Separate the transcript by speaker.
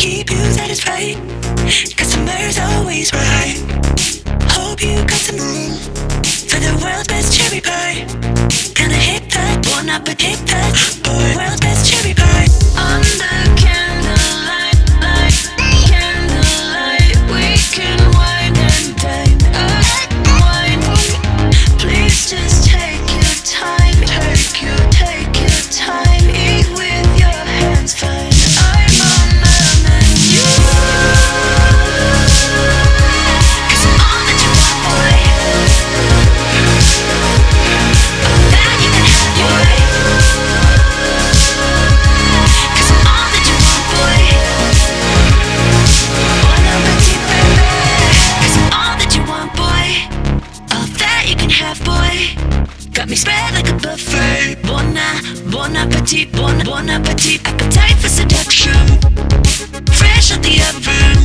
Speaker 1: keep you satisfied. Customer's always right. Hope you got some room for the world's best cherry pie. Gonna hit that one up and hit that. Bon appetit, bon, bon appetit. Appetite for seduction. Fresh out the oven.